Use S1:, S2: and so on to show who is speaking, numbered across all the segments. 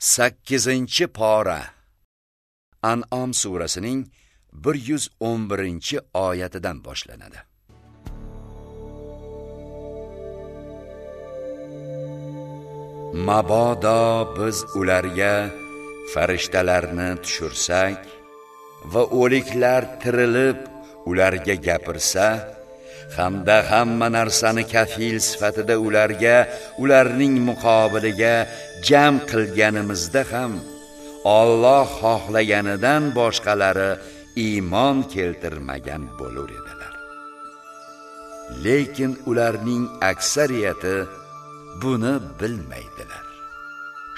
S1: sakkizinchi pora. An'om surasining 111 oyatidan boshlanadi. Mabodo biz ularga farishtalarni tushursak va o'liklar tirilib ularga gapirsa hamda hamma narsani kafil sifatida ularga ularning muqobiliga jam qilganimizda ham Alloh xohlaganidan boshqalari iymon keltirmagan bo'lar edilar. Lekin ularning aksariyati buni bilmaydilar.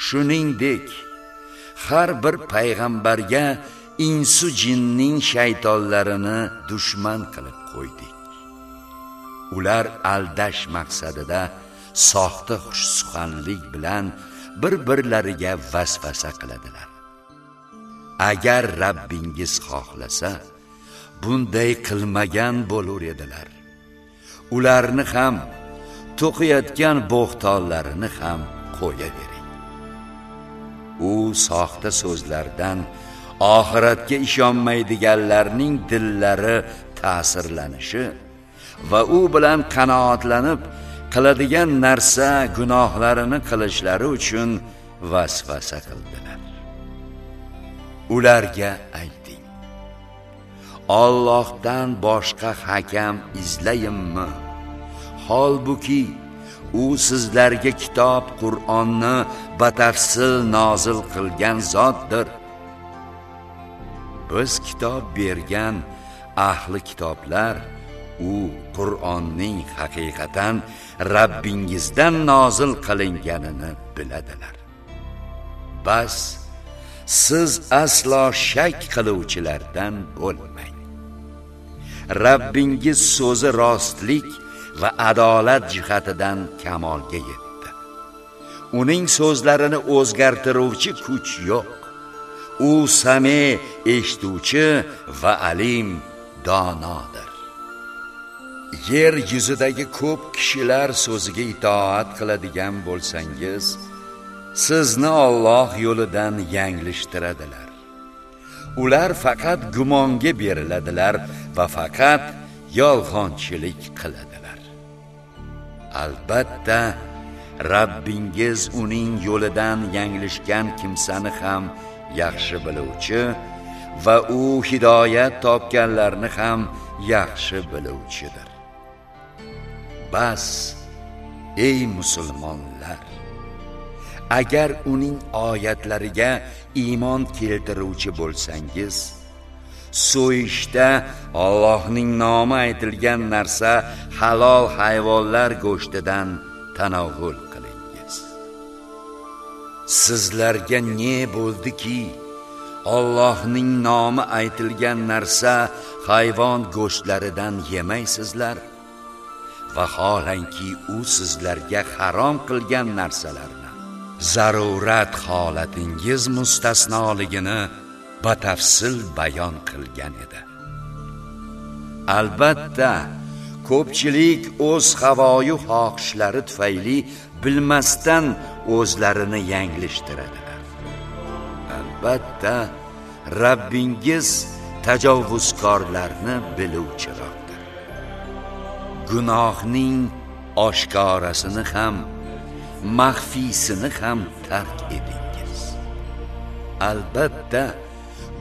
S1: Shuningdek har bir payg'ambarga insu jinning shaytonlarini dushman qilib qo'ydik. Ular aldash maqsadida soxta xushsuxanlik bilan bir birlariga vasvasa qiladilar. Agar Rabbingiz xohlasa bunday qilmagan bo'lar edilar. Ularni ham to'qiyotgan bo'xtonlarini ham qo'yavering. U soxta so'zlardan oxiratga ishonmaydiganlarning dillari ta'sirlanishi va u bilan qanoatlanib qiladigan narsa gunohlarini qilishlari uchun vasvasa qildilar. Ularga ayting Allohdan boshqa hakam izlayimmi holbuki u sizlarga kitob Qur'onni batafsil nozil qilgan zotdir. Biz kitob bergan ahli kitoblar u Qur'onning haqiqatan Rabbingizdan nozil qilinganini biladilar. Bas siz aslo shak qiluvchilardan bo'lmang. Rabbingiz so'zi rostlik va adolat jihatidan kamolga yetdi. Uning so'zlarini o'zgartiruvchi kuch yo'q. U same eshituvchi va alim donodir. Yer yuzidagi ko'p kishilar so'ziga itoat qiladigan bo'lsangiz sizni Alloh yo'lidan yanglishtiradilar. Ular faqat gumonga beriladilar va faqat yolg'onchilik qiladilar. Albatta Rabbingiz uning yo'lidan yanglishgan kimsani ham yaxshi biluvchi va u hidoyat topganlarni ham yaxshi biluvchidir. Bas ey musulmonlar agar uning oyatlariga iymon keltiruvchi bo'lsangiz so'yishda Allohning nomi aytilgan narsa halol hayvonlar go'shtidan tanovvul qilingiz. Sizlarga ne bo'ldiki? Allohning nomi aytilgan narsa hayvon go'shtlaridan yemaysizlar. Vaholanki u sizlarga harom qilgan narsalarni zarurat holatingiz mustasnoligini batafsil bayon qilgan edi. Albatta ko'pchilik o'z havoyu xohishlari tufayli bilmasdan o'zlarini yanglishtiradilar. Albatta Rabbingiz tajovuzkorlarni biluvchiroq. Gunohning oshkorasini ham maxfiysini ham tark edingiz albatta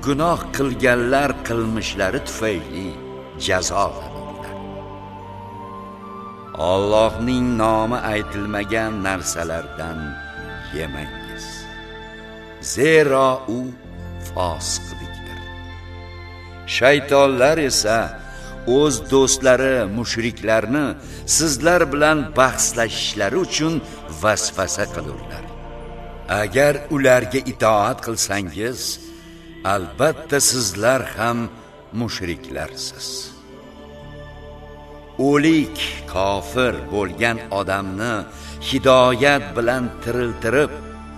S1: gunoh qilganlar qilmishlari tufayli jazolanadilar Allohning nomi aytilmagan narsalardan yemangiz. Zero u fosiqlikdir shaytonlar esa o'z do'stlari mushriklarni sizlar bilan bahslashishlari uchun vasvasa qilurlar. Agar ularga itoat qilsangiz albatta sizlar ham mushriklarsiz. O'lik kofir bo'lgan odamni hidoyat bilan tiriltirib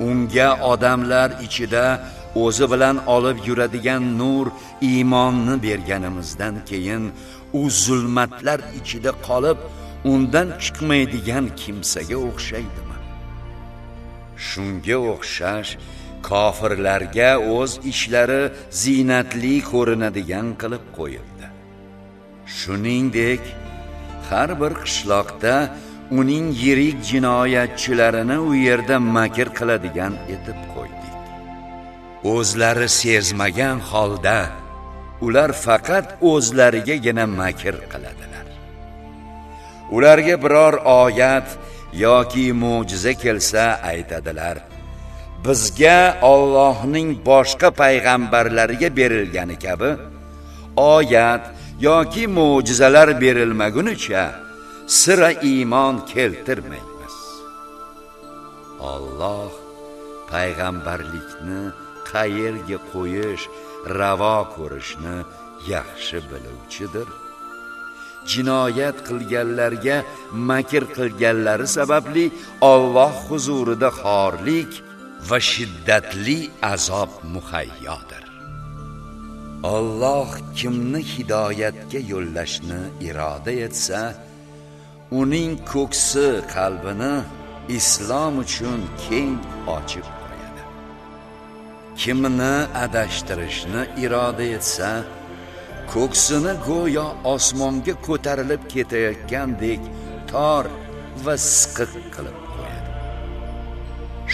S1: unga odamlar ichida o'zi bilan olib yuradigan nur iymonni berganimizdan keyin u zulmatlar ichida qolib undan chiqmaydigan kimsaga o'xshaydimi? Shunga o'xshash kofirlarga o'z ishlari zinatli ko'rinadigan qilib qo'yildi. Shuningdek har bir qishloqda uning yirik jinoyatchilarini u yerda makr qiladigan etib qo'ydi. O'zlari sezmagan holda ular faqat o'zlarigagina makr qiladilar. Ularga biror oyat yoki mo'jiza kelsa aytadilar bizga Allohning boshqa payg'ambarlariga berilgani kabi oyat yoki mo'jizalar berilmagunicha sira iymon keltirmaymiz. Alloh payg'ambarlikni qayerga qo'yish ravo ko'rishni yaxshi biluvchidir. Jinoyat qilganlarga makr qilganlari sababli Alloh huzurida xorlik va shiddatli azob muhayyodir. Alloh kimni hidoyatga yo'llashni iroda etsa uning ko'ksi qalbini islom uchun keng ochib kimni adashtirishni iroda etsa ko'ksini go'yo osmonga ko'tarilib ketayotgandek tor va siqiq qilib qo'yadi.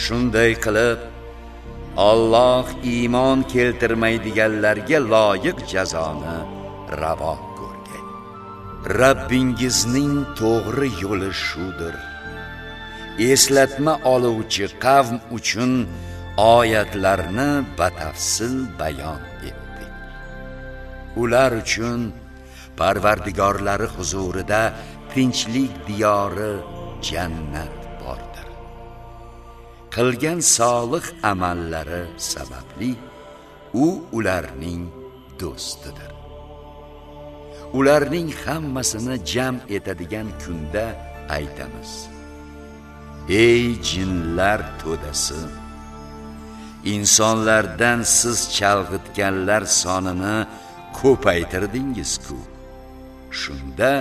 S1: Shunday qilib Alloh iymon keltirmaydiganlarga loyiq jazoni ravo ko'rgan Rabbingizning to'g'ri yo'li shudir. Eslatma oluvchi qavm uchun oyatlarni batafsil bayon etdik ular uchun parvardigorlari huzurida tinchlik diyori jannat bordir. Qilgan solih amallari sababli u ularning do'stidir. Ularning hammasini jam etadigan kunda aytamiz. Ey jinlar to'dasi insonlardan siz chalg'itganlar sonini ko'paytirdingiz-ku. Shunda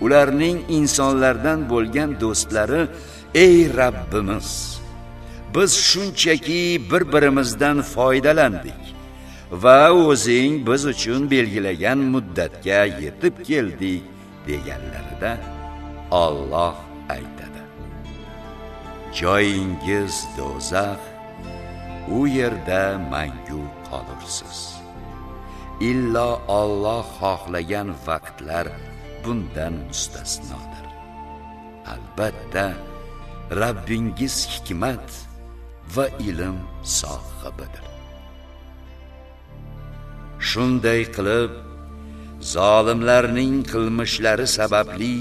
S1: ularning insonlardan bo'lgan do'stlari ey Rabbimiz biz shunchaki bir-birimizdan foydalandik va o'zing biz uchun belgilagan muddatga yetib keldik deganlarida Alloh aytadi. Joyingiz do'zax u yerda mangu qolursiz. Illo Alloh xohlagan vaqtlar bundan mustasnodir. Albatta Rabbingiz hikmat va ilm sohibidir. Shunday qilib zolimlarning qilmishlari sababli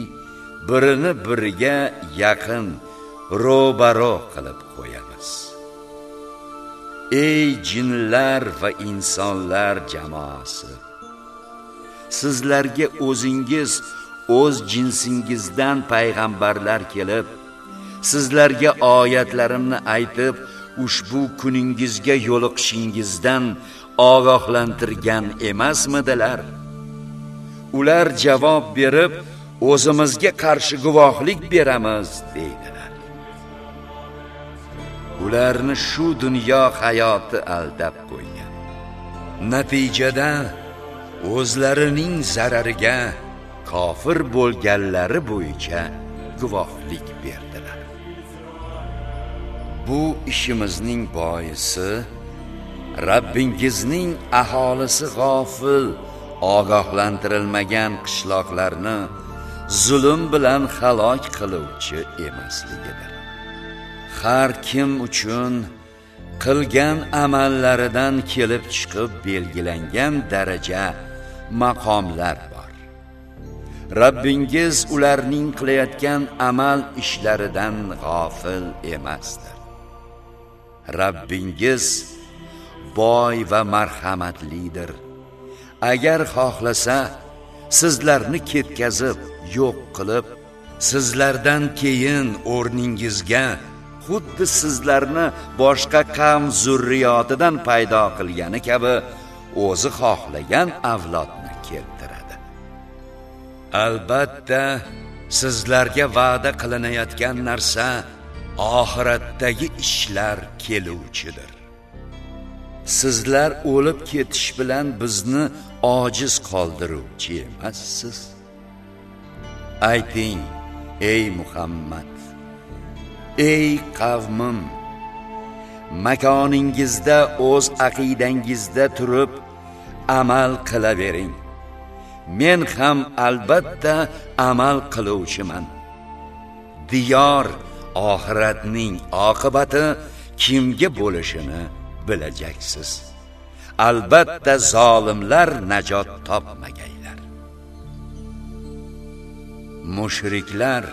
S1: birini biriga yaqin ro'baro qilib qo'yamiz. Ey jinlar va insonlar jamoasi sizlarga o'zingiz o'z jinsingizdan payg'ambarlar kelib sizlarga oyatlarimni aytib ushbu kuningizga yo'liqishingizdan ogohlantirgan emasmidilar? Ular javob berib o'zimizga qarshi guvohlik beramiz deydi. Ularni shu dunyo hayoti aldab qo'ygan. Natijada o'zlarining zarariga kofir bo'lganlari bo'yicha guvohlik berdilar. Bu ishimizning boisi Rabbingizning aholisi g'ofil ogohlantirilmagan qishloqlarni zulm bilan halok qiluvchi emasligidir. Har kim uchun qilgan amallaridan kelib chiqib belgilangan daraja maqomlar bor. Rabbingiz ularning qilayotgan amal ishlaridan g'ofil emasdir. Rabbingiz boy va marhamatlidir. Agar xohlasa sizlarni ketkazib yo'q qilib sizlardan keyin o'rningizga xuddi sizlarni boshqa qavm zurriyotidan paydo qilgani kabi o'zi xohlagan avlodni keltiradi. Albatta sizlarga va'da qilinayotgan narsa oxiratdagi ishlar keluvchidir. Sizlar o'lib ketish bilan bizni ojiz qoldiruvchi emassiz. Ayting ey muhammad. Ey qavmim makoningizda o'z aqidangizda turib amal qilavering. Men ham albatta amal qiluvchiman. Diyor oxiratning oqibati kimga bo'lishini bilajaksiz. Albatta zolimlar najot topmagaylar. Mushriklar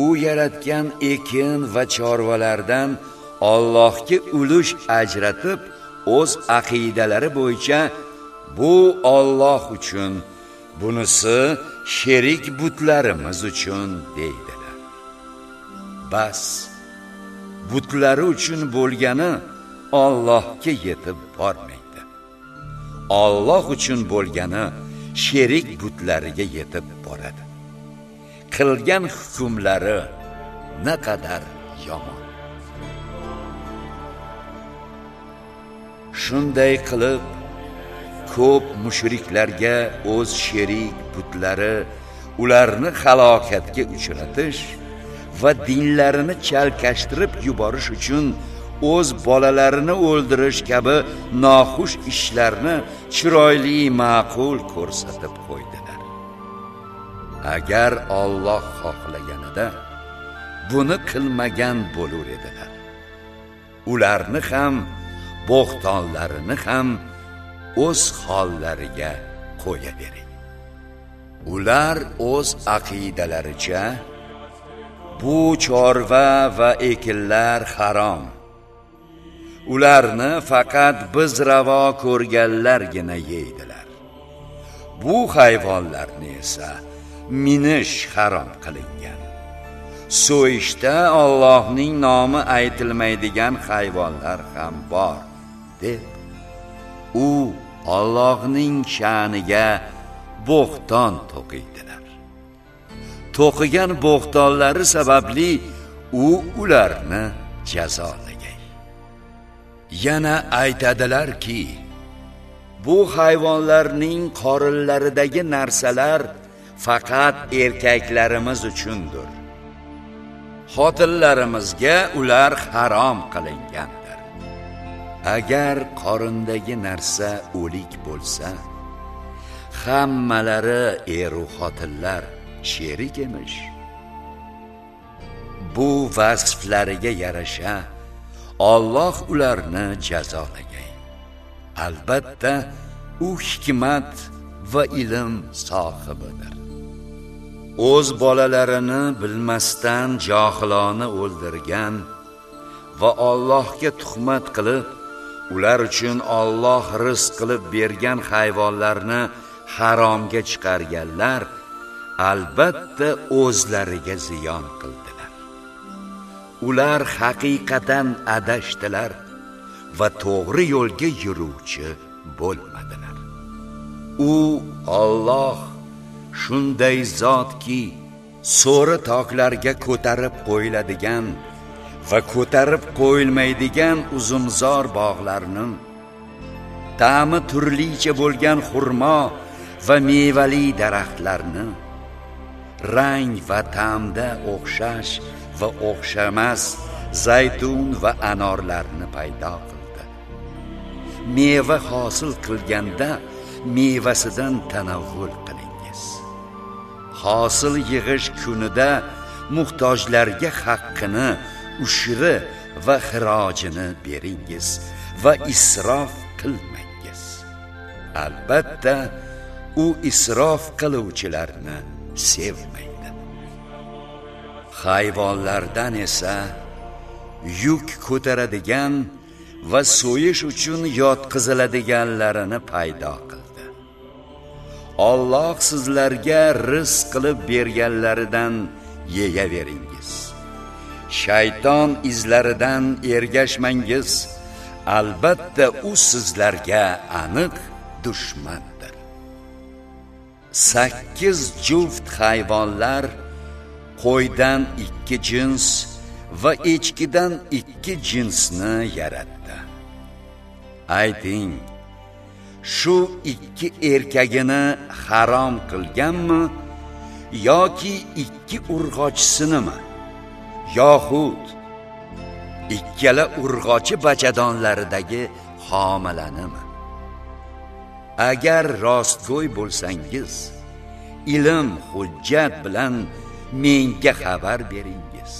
S1: u yaratgan ekin va chorvalardan Allohga ulush ajratib o'z aqidalari bo'yicha bu Alloh uchun bunisi sherik butlarimiz uchun deydilar. Bas butlari uchun bo'lgani Allohga yetib bormaydi. Alloh uchun bo'lgani sherik butlariga yetib boradi. Qilgan hukmlari naqadar yomon. Shunday qilib ko'p mushriklarga o'z sherik butlari ularni halokatga uchratish va dinlarini chalkashtirib yuborish uchun o'z bolalarini o'ldirish kabi noxush ishlarni chiroyli ma'qul ko'rsatib qo'ydi. Agar Alloh xohlaganida buni qilmagan bo'lar edilar. Ularni ham bo'xtonlarini ham o'z hollariga qo'yavering ular o'z aqidalaricha bu chorva va ekinlar harom. Ularni faqat biz ravo ko'rganlargina yeydilar. Bu hayvonlarni esa minish harom qilingan. So'yishda Allohning nomi aytilmaydigan hayvonlar ham bor deb u Allohning sha'niga bo'xton to'qiydilar. To'qigan bo'xtonlari sababli u ularni jazolagay yana aytadilarki bu hayvonlarning qorinlaridagi narsalar faqat erkaklarimiz uchundir. Xotinlarimizga ular harom qilingandir. Agar qorindagi narsa o'lik bo'lsa hammalari eru xotinlar sherik emish. Bu vasflariga yarasha Alloh ularni jazolagay. Albatta u hikmat va ilm sohibidir. O'z bolalarini bilmasdan johilona o'ldirgan va Allohga tuhmat qilib ular uchun Alloh rizq qilib bergan hayvonlarni haromga chiqarganlar albatta o'zlariga ziyon qildilar. Ular haqiqatan adashdilar va to'g'ri yo'lga yuruvchi bo'lmadilar. U Alloh shunday zotki so'ri tog'larga ko'tarib qo'yiladigan va ko'tarib qo'yilmaydigan uzumzor bog'larni ta'mi turlicha bo'lgan xurmo va mevali daraxtlarni rang va ta'mda o'xshash va o'xshamas zaytun va anorlarni paydo qildi. Meva hosil qilganda mevasidan tanavvul hosil yig'ish kunida muhtojlarga haqqini ushri va xirojini beringiz va isrof qilmangiz. Albatta u isrof qiluvchilarni sevmaydi. Hayvonlardan esa yuk ko'taradigan va so'yish uchun yotqiziladiganlarini paydo Alloh sizlarga rizq qilib berganlaridan yeyaveringiz. Shayton izlaridan ergashmangiz albatta u sizlarga aniq dushmandir. 8 juft hayvonlar qo'ydan ikki jins va echkidan ikki jinsni yaratdi. Ayting shu ikki erkagini harom qilganmi yoki ikki urg'ochisinimi yoxud ikkala urg'ochi bachadonlaridagi homilanimi? Agar rostgo'y bo'lsangiz ilm hujjat bilan menga xabar beringiz.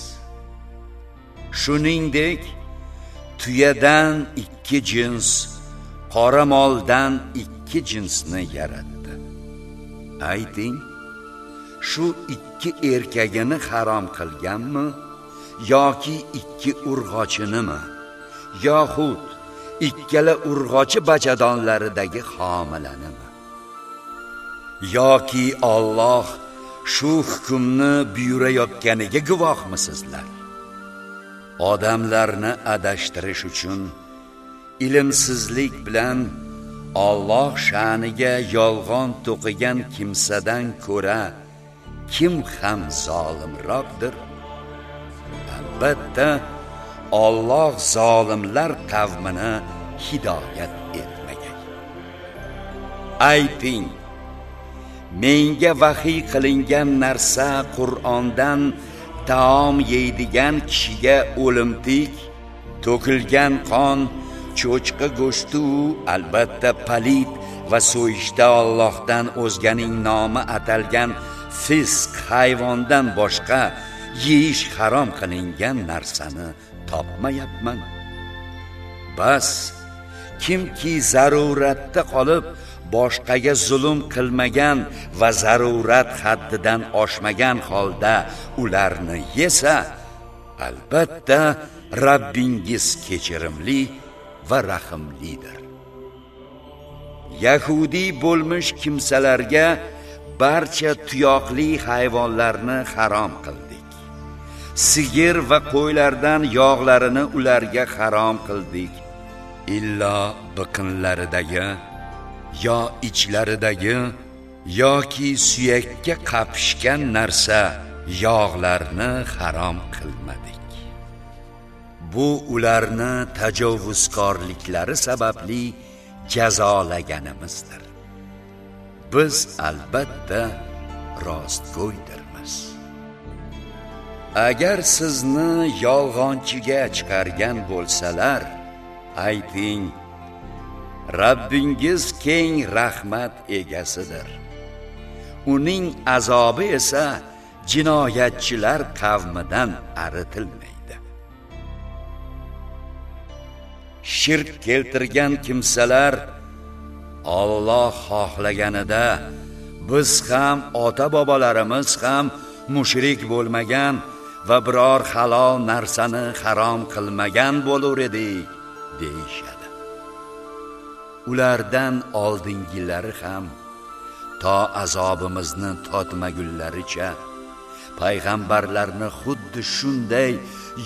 S1: Shuningdek tuyadan ikki jins qora moldan ikki jinsni yaratdi. Ayting shu ikki erkagini harom qilganmi yoki ikki urg'ochinimi yoxud ikkala urg'ochi bachadonlaridagi homilanimi? Yoki Alloh shu hukmni buyurayotganiga guvohmisizlar? Odamlarni adashtirish uchun ilmsizlik bilan Alloh sha'niga yolg'on to'qigan kimsadan ko'ra kim ham zolimroqdir albatta Alloh zolimlar qavmini hidoyat etmagan. Ayting menga vahiy qilingan narsa Qur'ondan taom yeydigan kishiga o'limtik to'kilgan qon cho'chqa go'shti u albatta palit va so'yishda Allohdan o'zganing nomi atalgan fisq hayvondan boshqa yeyish harom qilingan narsani topmayapman. Bas kimki zaruratda qolib boshqaga zulm qilmagan va zarurat haddidan oshmagan holda ularni yesa albatta Rabbingiz kechirimli va rahimlidir Yahudi bo'lmish kimsalarga barcha tuyoqli hayvonlarni harom qildik. Sigir va qo'ylardan yog'larini ularga harom qildik. Illo biqinlaridagi yo ichlaridagi yoki suyakka qapishgan narsa yog'larni harom qilmadik. Bu ularni tajovuzkorliklari sababli jazolaganimizdir. Biz albatta rostgo'ydirmiz. Agar sizni yolg'onchiga chiqargan bo'lsalar ayting Rabbingiz keng rahmat egasidir. Uning azobi esa jinoyatchilar qavmidan aritilmaydi. Shirk keltirgan kimsalar Alloh xohlaganida biz ham ota bobolarimiz ham mushrik bo'lmagan va biror halol narsani harom qilmagan bo'lar edik deyishadi. Ulardan oldingilari ham to azobimizni totmagunlaricha payg'ambarlarni xuddi shunday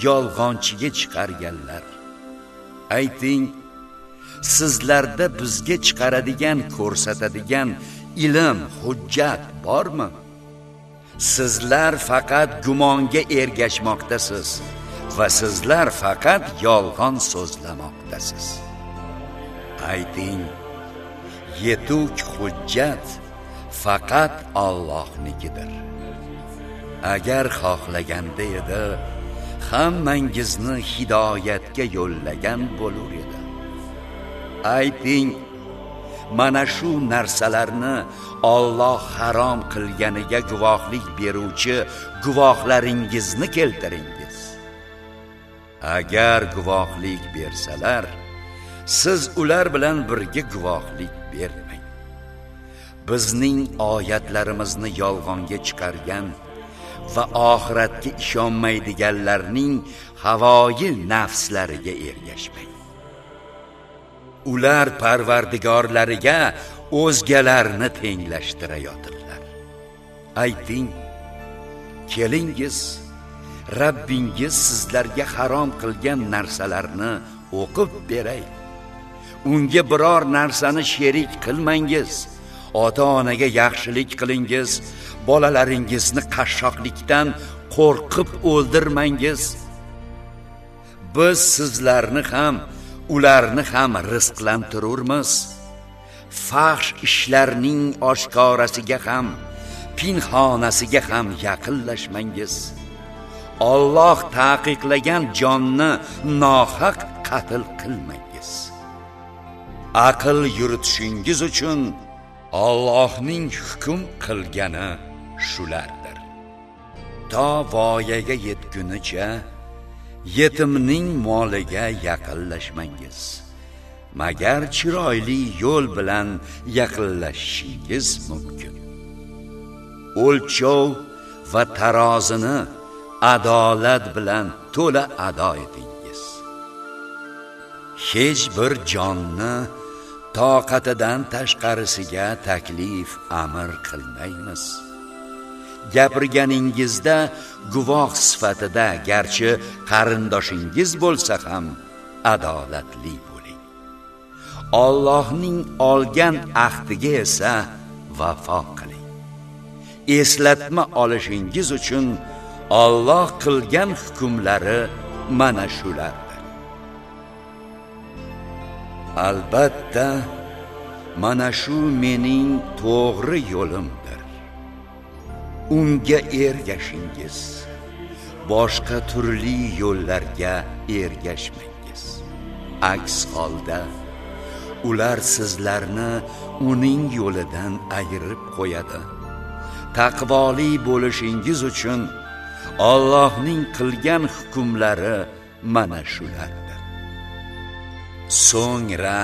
S1: yolg'onchiga chiqarganlar. Ayting sizlarda bizga chiqaradigan ko'rsatadigan ilm hujjat bormi? Sizlar faqat gumonga ergashmoqdasiz va sizlar faqat yolg'on so'zlamoqdasiz. Ayting yetuk hujjat faqat Allohnikidir. Agar xohlaganda edi hammangizni hidoyatga yo'llagan bo'lar edi. Ayting mana shu narsalarni Alloh harom qilganiga guvohlik beruvchi guvohlaringizni keltiringiz. Agar guvohlik bersalar siz ular bilan birga guvohlik bermang. Bizning oyatlarimizni yolg'onga chiqargan va oxiratga ishonmaydiganlarning havoyi nafslariga ergashmang. Ular parvardigorlariga o'zgalarni tenglashtirayotirlar ayting kelingiz Rabbingiz sizlarga harom qilgan narsalarni o'qib beray. Unga biror narsani sherik qilmangiz ota onaga yaxshilik qilingiz bolalaringizni qashshoqlikdan qo'rqib o'ldirmangiz. Biz sizlarni ham ularni ham rizqlantirurmiz. Fahsh ishlarning oshkorasiga ham pinxonasiga ham yaqinlashmangiz. Alloh taqiqlagan jonni nohaq qatl qilmangiz. Aql yuritishingiz uchun Allohning hukm qilgani shulardir. To voyaga yetgunicha yetimning moliga yaqinlashmangiz. Magar chiroyli yo'l bilan yaqinlashishingiz mumkin. O'lchov va tarozini adolat bilan to'la ado etingiz. Hech bir jonni toqatidan tashqarisiga taklif amr qilmaymiz. Gapirganingizda guvoh sifatida garchi qarindoshingiz bo'lsa ham adolatli bo'ling. Allohning olgan ahdiga esa vafo qiling. Eslatma olishingiz uchun Alloh qilgan hukmlari mana shulardir. Albatta mana shu mening to'g'ri yo'limdir. Unga ergashingiz. Boshqa turli yo'llarga ergashmangiz. Aks holda ular sizlarni uning yo'lidan ayirib qo'yadi. Taqvoli bo'lishingiz uchun Allohning qilgan hukmlari mana shulardir. So'ngra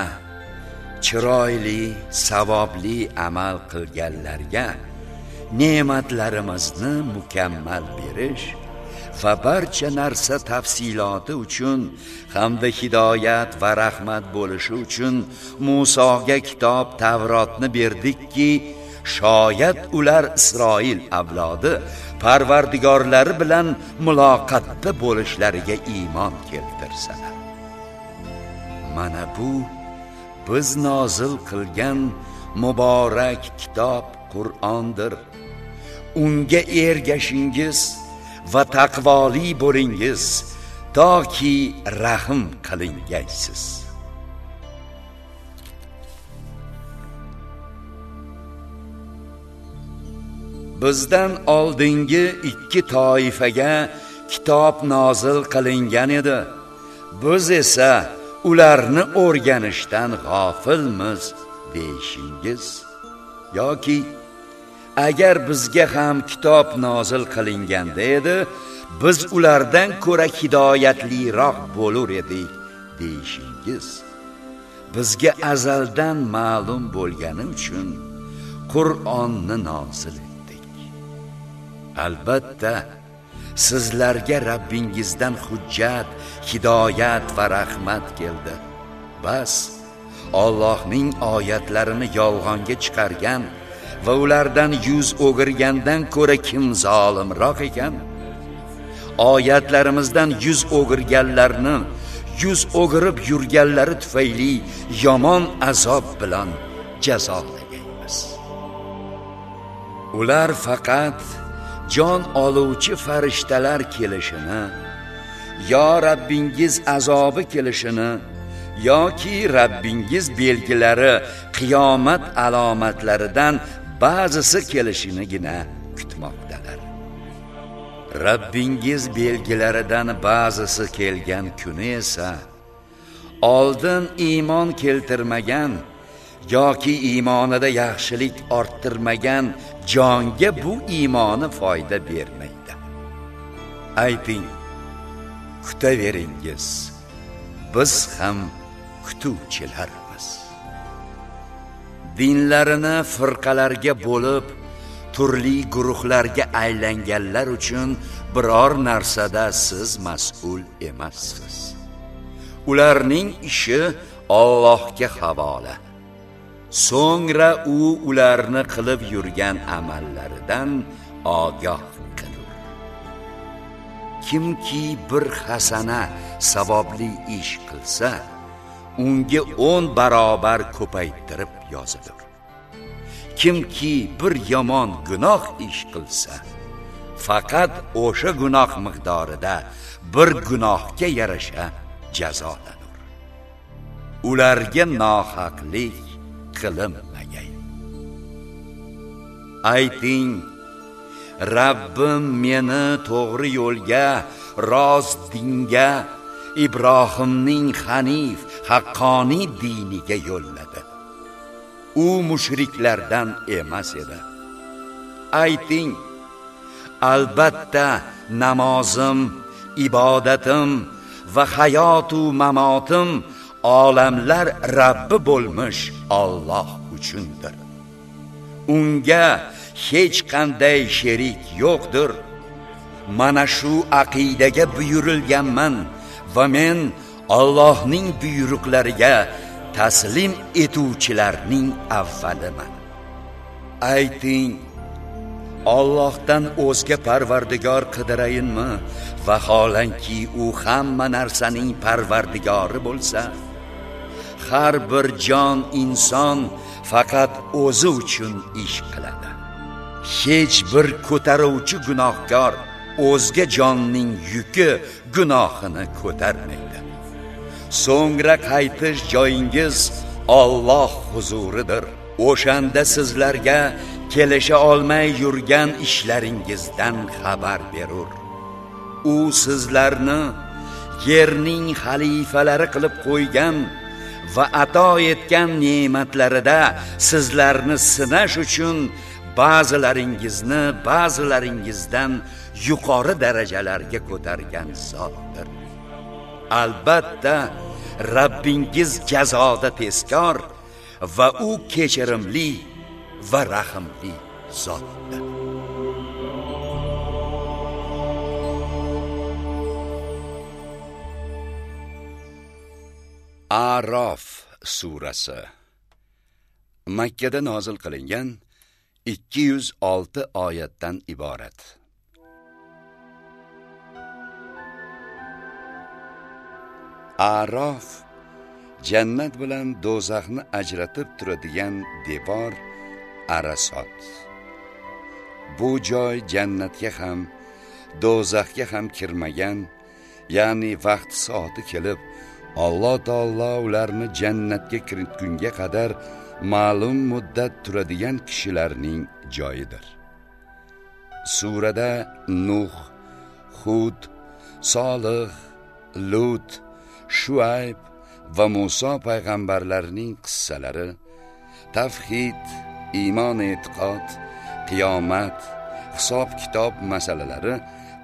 S1: chiroyli savobli amal qilganlarga ne'matlarimizni mukammal berish va barcha narsa tafsiloti uchun hamda hidoyat va rahmat bo'lishi uchun Musoga kitob Tavrotni berdikki shoyat ular Isroil avlodi parvardigorlari bilan muloqotda bo'lishlariga iymon keltirsalar. Mana bu biz nozil qilgan muborak kitob Qur'ondir. Unga ergashingiz va taqvoli bo'lingiz toki rahm qilingaysiz bizdan oldingi ikki toifaga kitob nozil qilingan edi. Biz esa ularni o'rganishdan g'ofilmiz deyishingiz yoki agar bizga ham kitob nozil qilinganda edi biz ulardan ko'ra hidoyatliroq bo'lur edik deyishingiz. Bizga azaldan ma'lum bo'lgani uchun Qur'onni nozil etdik. Albatta sizlarga Rabbingizdan hujjat hidoyat va rahmat keldi. Bas Allohning oyatlarini yolg'onga chiqargan va ulardan yuz o'girgandan ko'ra kim zolimroq ekan? Oyatlarimizdan yuz o'girganlarni yuz o'girib yurganlari tufayli yomon azob bilan jazolaymiz ular faqat jon oluvchi farishtalar kelishini yo Rabbingiz azobi kelishini yoki Rabbingiz belgilari qiyomat alomatlaridan ba'zisi kelishinigina kutmoqdalar. Rabbingiz belgilaridan ba'zisi kelgan kuni esa oldin iymon keltirmagan yoki iymonida yaxshilik orttirmagan jonga bu iymoni foyda bermaydi. Ayting kutaveringiz biz ham kutuvchilar. Dinlarini firqalarga bo'lib turli guruhlarga aylanganlar uchun biror narsada siz mas'ul emassiz. Ularning ishi Allohga havola. So'ngra u ularni qilib yurgan amallaridan ogoh qilur. Kimki bir hasana savobli ish qilsa unga 10 barobar ko'paytirib yozilur kimki bir yomon gunoh ish qilsa faqat o'sha gunoh miqdorida bir gunohga yarasha jazolanur. Ularga nohaqlik qilinmagay. Ayting Rabbim meni to'g'ri yo'lga rost dinga ibrohimning hanif haqqoniy diniga yo'lladi. U mushriklardan emas edi. Ayting albatta namozim ibodatim va hayotu mamotim olamlar Rabbi bo'lmish Alloh uchundir. Unga hech qanday sherik yo'qdir. Mana shu aqidaga buyurilganman va men Allohning buyruqlariga taslim etuvchilarning avvaliman ayting Allohdan o'zga parvardigor qidirayinmi? Vaholanki u hamma narsaning parvardigori bo'lsa har bir jon inson faqat o'zi uchun ish qiladi. Hech bir ko'taruvchi gunohkor o'zga jonning yuki gunohini ko'tarmaydi. So'ngra qaytish joyingiz Alloh huzuridir. O'shanda sizlarga kelisha olmay yurgan ishlaringizdan xabar berur. U sizlarni yerning xalifalari qilib qo'ygan va ato etgan ne'matlarida sizlarni sinash uchun ba'zilaringizni ba'zilaringizdan yuqori darajalarga ko'targan zotdir. Albatta Rabbingiz jazoda tezkor va u kechirimli va rahimli zotdir Arof surasi Makka da nozil qilingan 206 oyatdan iborat. Arof jannat bilan do'zaxni ajratib turadigan devor arasot. Bu joy jannatga ham, do'zaxga ham kirmagan, ya'ni vaqt soati kelib alloh taolo ularni jannatga kiritgunga qadar ma'lum muddat turadigan kishilarning joyidir surada nuh hud solih lut shuayb va muso payg'ambarlarning qissalari tavhid iymon e'tiqod qiyomat hisob kitob masalalari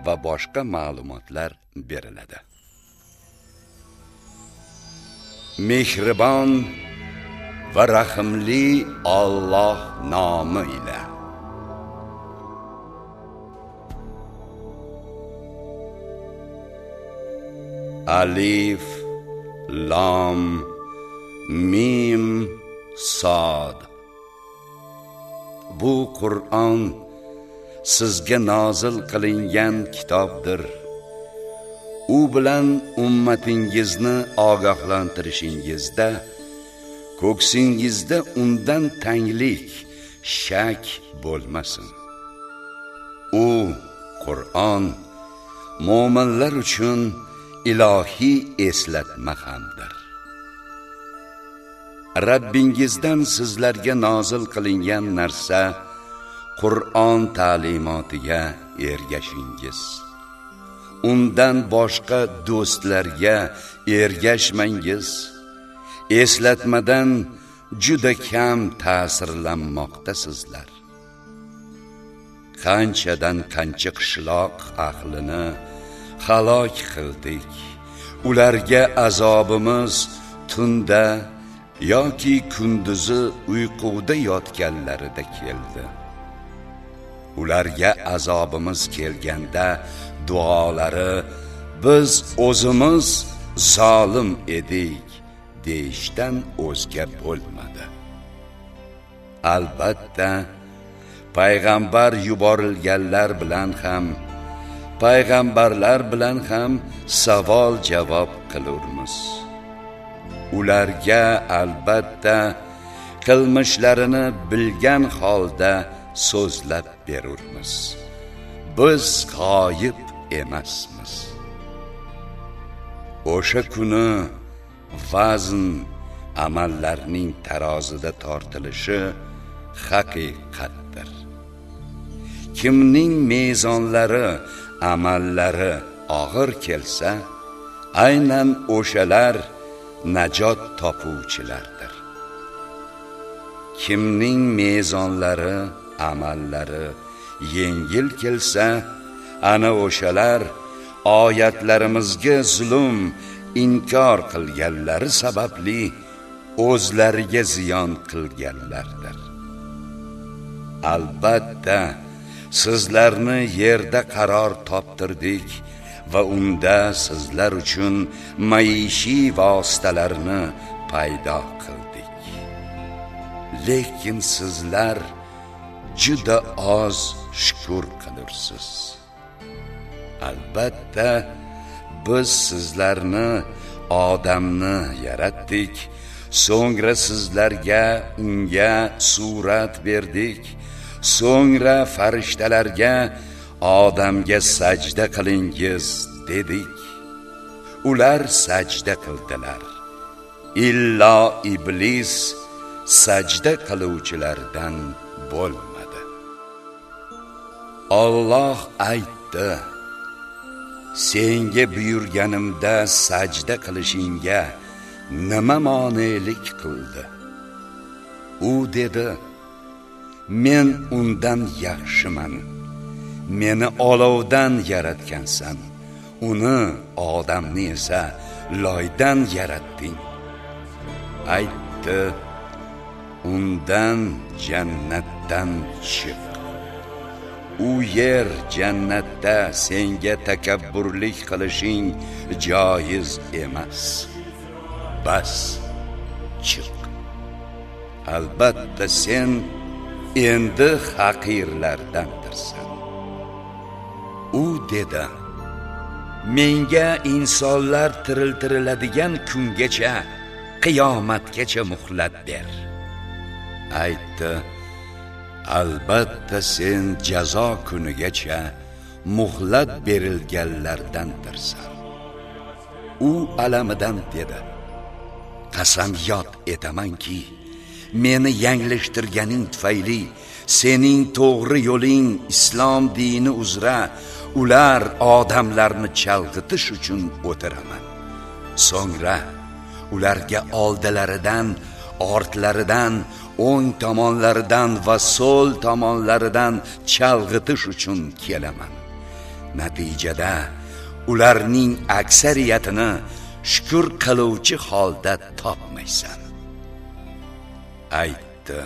S1: va boshqa ma'lumotlar beriladi. Mehribon va rahimli Alloh nomi ila. Alif lam mim sod bu qur'on sizga nozil qilingan kitobdir. U bilan ummatingizni ogohlantirishingizda ko'ksingizda undan tanglik shak bo'lmasin. U qur'on mo'minlar uchun ilohiy eslatma hamdir Rabbingizdan sizlarga nozil qilingan narsa Qur'on ta'limotiga ergashingiz. Undan boshqa do'stlarga ergashmangiz. Eslatmadan juda kam ta'sirlanmoqdasizlar. Qanchadan qancha qishloq ahlini halok qildik. Ularga azobimiz tunda yoki kunduzi uyquda yotganlarida keldi. Ularga azobimiz kelganda duolari biz o'zimiz zolim edik deyishdan o'zga bo'lmadi. Albatta payg'ambar yuborilganlar bilan ham payg'ambarlar bilan ham savol javob qilurmiz. Ularga albatta qilmishlarini bilgan holda so'zlab berurmiz. Biz g'oyib emasmiz. O'sha kuni vazn amallarning tarozida tortilishi haqiqatdir. Kimning mezonlari amallari og'ir kelsa aynan o'shalar najot topuvchilardir. Kimning mezonlari amallari yengil kelsa ana o'shalar oyatlarimizga zulm inkor qilganlari sababli o'zlariga ziyon qilganlardir. Albatta sizlarni yerda qaror toptirdik va unda sizlar uchun maishiy vositalarni paydo qildik. Lekin sizlar juda oz shukr qilursiz. Albatta biz sizlarni odamni yaratdik so'ngra sizlarga unga surat berdik. So'ngra farishtalarga odamga sajda qilingiz dedik. Ular sajda qildilar. Illo iblis sajda qiluvchilardan bo'lmadi. Alloh aytdi senga buyurganimda sajda qilishingga nima monelik qildi? U dedi men undan yaxshiman. Meni olovdan yaratgansan. Uni odamni esa loydan yaratding aytdi undan jannatdan chiq. U yer jannatda senga takabburlik qilishing joiz emas. Bas chiq. Albatta sen endi haqirlardandirsan. U dedi menga insonlar tiriltiriladigan kungacha qiyomatgacha muhlat ber. Aytdi albatta sen jazo kunigacha muhlat berilganlardandirsan. U alamidan dedi qasamyod etamanki meni yanglishtirganing tufayli sening to'g'ri yo'ling islom dini uzra ular odamlarni chalg'itish uchun o'tiraman. So'ngra ularga oldilaridan ortlaridan o'ng tomonlaridan va so'l tomonlaridan chalg'itish uchun kelaman. Natijada ularning aksariyatini shukr qiluvchi holda topmaysan. Aytdi.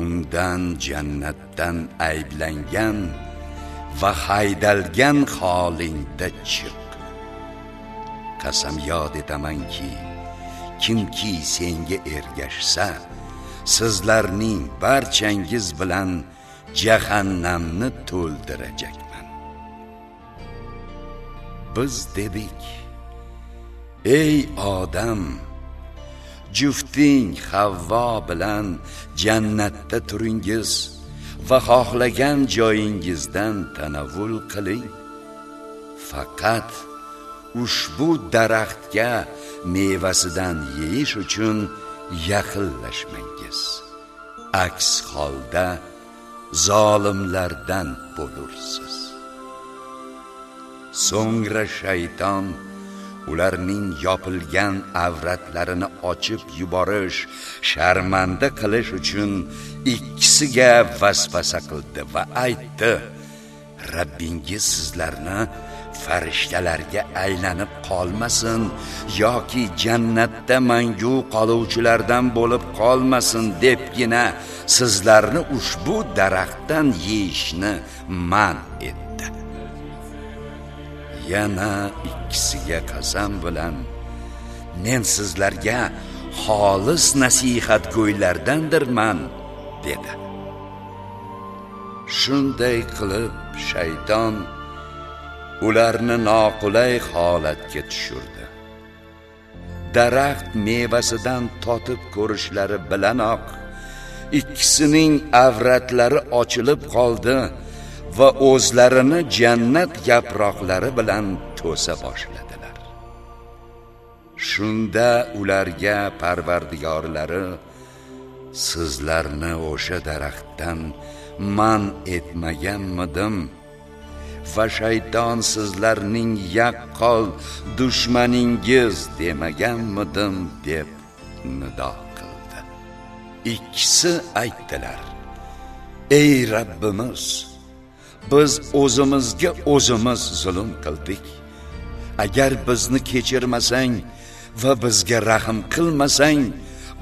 S1: Undan jannatdan ayblangan va haydalgan holingda chiq. Qasam yod etamanki kimki senga ergashsa sizlarning barchangiz bilan jahannamni to'ldirajakman biz dedik ey odam jufting havvo bilan jannatda turingiz va xohlagan joyingizdan tanavvul qiling. Faqat ushbu daraxtga mevasidan yeyish uchun yaqinlashmangiz. Aks holda zolimlardan bo'lursiz. So'ngra shayton ularning yopilgan avratlarini ochib yuborish sharmanda qilish uchun ikkisiga vasvasa qildi va aytdi Rabbingiz sizlarni farishtalarga aylanib qolmasin yoki jannatda mangu qoluvchilardan bo'lib qolmasin debgina sizlarni ushbu daraxtdan yeyishni man etdi yana ikkisiga qasam bilan men sizlarga xolis nasihat go'ylardandirman dedi. Shunday qilib shayton ularni noqulay holatga tushirdi. Daraxt mevasidan totib ko'rishlari bilanoq ikkisining avratlari ochilib qoldi. Va o'zlarini jannat yaproqlari bilan to'sa boshladilar. Shunda ularga parvardigorlari sizlarni o'sha daraxtdan man etmaganmidim va shayton sizlarning yaqqol dushmaningiz demaganmidim deb nido qildi. Ikkisi aytdilar ey rabbimiz biz o'zimizga o'zimiz zulm qildik. Agar bizni kechirmasang va bizga rahm qilmasang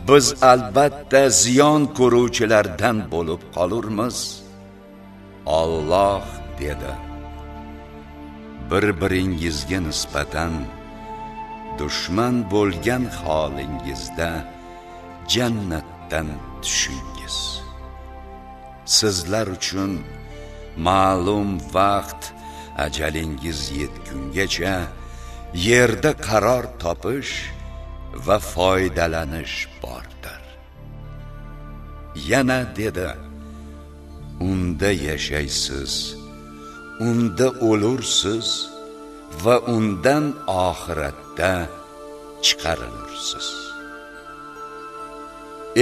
S1: biz albatta ziyon ko'ruvchilardan bo'lib qolurmiz. Alloh dedi. Bir biringizga nisbatan dushman bo'lgan holingizda jannatdan tushingiz sizlar uchun ma'lum vaqt ajalingiz yetgungacha yerda qaror topish va foydalanish bordir. Yana dedi unda yashaysiz unda o'lursiz va undan oxiratda chiqarilursiz.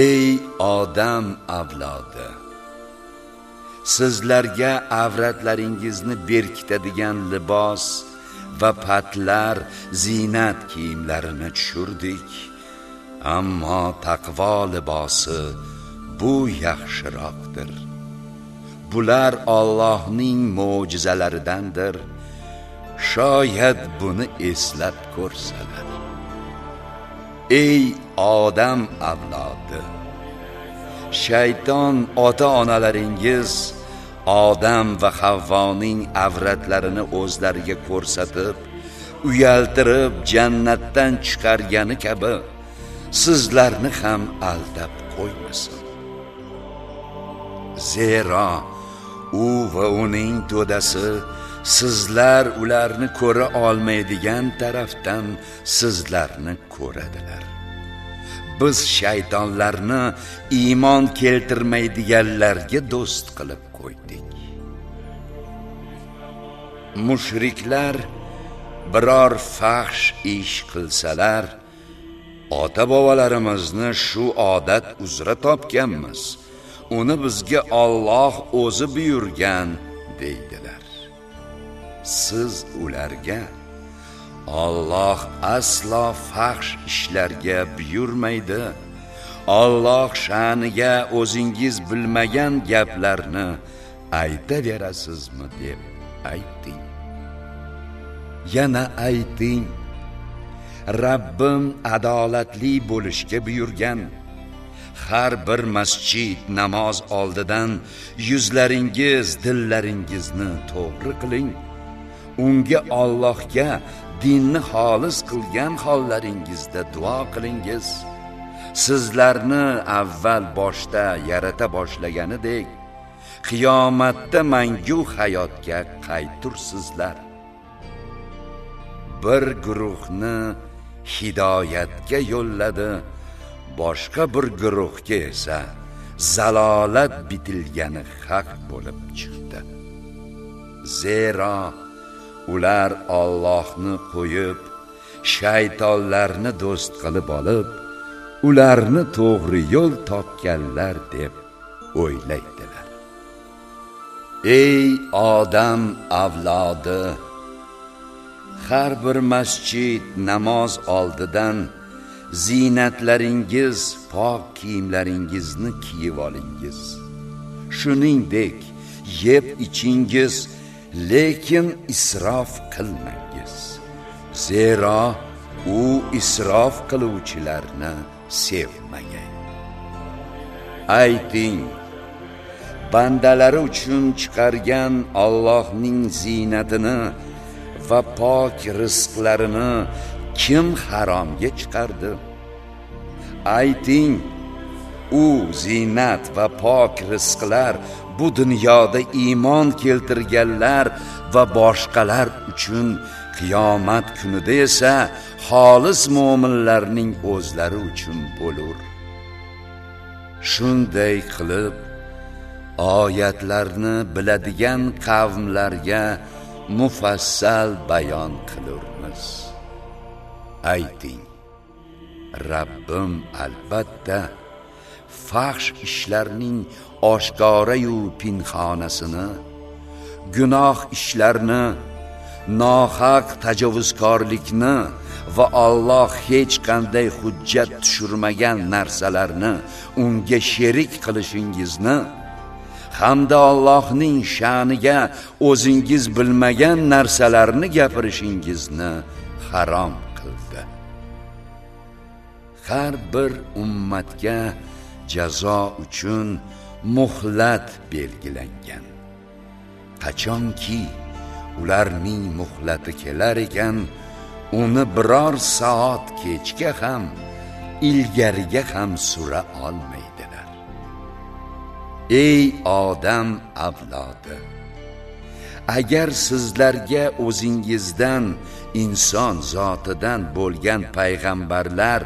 S1: Ey odam avlodi sizlarga avratlaringizni berkitadigan libos va patlar zinat kiyimlarini tushirdik. Ammo taqvo libosi bu yaxshiroqdir. Bular Allohning mo'jizalaridandir. Shoyat buni eslab ko'rsalar. Ey odam avlodi! Shayton ota onalaringiz odam va havvoning avratlarini o'zlariga ko'rsatib uyaltirib jannatdan chiqargani kabi sizlarni ham aldab qo'ymasin. Zero u va uning to'dasi sizlar ularni ko'ra olmaydigan tarafdan sizlarni ko'radilar. Biz shaytonlarni iymon keltirmaydiganlarga do'st qilib qo'ydik. Mushriklar biror faxsh ish qilsalar ota bobolarimizni shu odat uzra topganmiz. Uni bizga Alloh o'zi buyurgan deydilar. Siz ularga Alloh aslo faxsh ishlarga buyurmaydi. Alloh sha'niga o'zingiz bilmagan gaplarni aytaverasizmi deb ayting. Yana ayting Rabbim adolatli bo'lishga buyurgan. Har bir masjid namoz oldidan yuzlaringiz dillaringizni to'g'ri qiling. Unga Allohga dinni xolis qilgan hollaringizda duo qilingiz. Sizlarni avval boshda yarata boshlaganidek qiyomatda mangu hayotga qaytursizlar. Bir guruhni hidoyatga yo'lladi boshqa bir guruhga esa zalolat bitilgani haq bo'lib chiqdi. Zero ular Allohni qo'yib shaytonlarni do'st qilib olib ularni to'g'ri yo'l topganlar deb o'ylaydilar. Ey odam avlodi har bir masjid namoz oldidan ziynatlaringiz pok kiyimlaringizni kiyib olingiz. Shuningdek yeb ichingiz lekin isrof qilmangiz. Zero u isrof qiluvchilarni sevmagan ayting bandalari uchun chiqargan Allohning ziynatini va pok rizqlarini kim haromga chiqardi? Ayting u ziynat va pok rizqlar bu dunyoda iymon keltirganlar va boshqalar uchun qiyomat kunida esa xolis mo'minlarning o'zlari uchun bo'lur. Shunday qilib oyatlarni biladigan qavmlarga mufassal bayon qilurmiz. Ayting rabbim albatta faxsh ishlarning oshkorayu pinxonasini gunoh ishlarni nohaq tajovuzkorlikni va Alloh hech qanday hujjat tushirmagan narsalarni unga sherik qilishingizni hamda Allohning sha'niga o'zingiz bilmagan narsalarni gapirishingizni harom qildi. Har bir ummatga jazo uchun muhlat belgilangan. Qachonki ularning muhlati kelar ekan, uni biror soat kechga ham ilgariga ham sura olmaydilar ey odam avlodi agar sizlarga o'zingizdan inson zotidan bo'lgan payg'ambarlar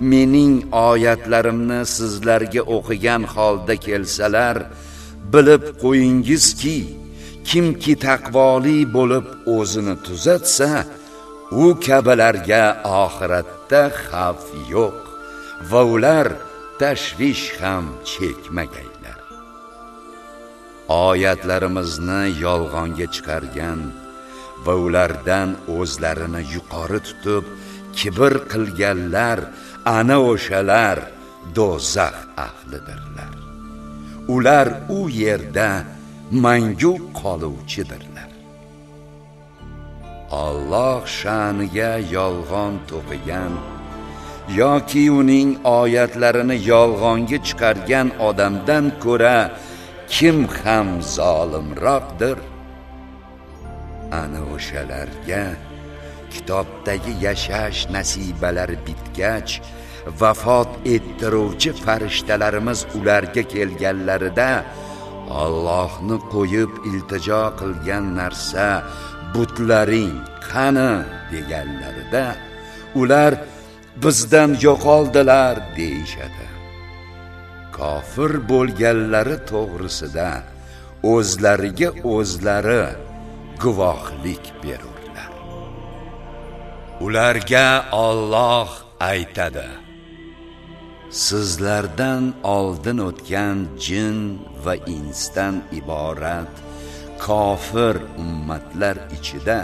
S1: mening oyatlarimni sizlarga o'qigan holda kelsalar bilib qo'yingizki kimki taqvoli bo'lib o'zini tuzatsa u kabalarga oxiratda xavf yo'q va ular tashvish ham chekmagaylar. Oyatlarimizni yolg'onga chiqargan va ulardan o'zlarini yuqori tutib kibr qilganlar ana o'shalar do'zax ahlidirlar. Ular u yerda mangu qoluvchidirlar. Alloh sha'niga yolg'on to'qigan yoki uning oyatlarini yolg'onga chiqargan odamdan ko'ra kim ham zolimroqdir? Ana o'shalarga kitobdagi yashash nasibalari bitgach vafot ettiruvchi farishtalarimiz ularga kelganlarida Allohni qo'yib iltijo qilgan narsa butlaring qani deganlarida ular bizdan yo'qoldilar deyishadi. Kofir bo'lganlari to'g'risida o'zlariga o'zlari guvohlik berurlar. Ularga Alloh aytadi. Sizlardan oldin o'tgan jin va insdan iborat kofir ummatlar ichida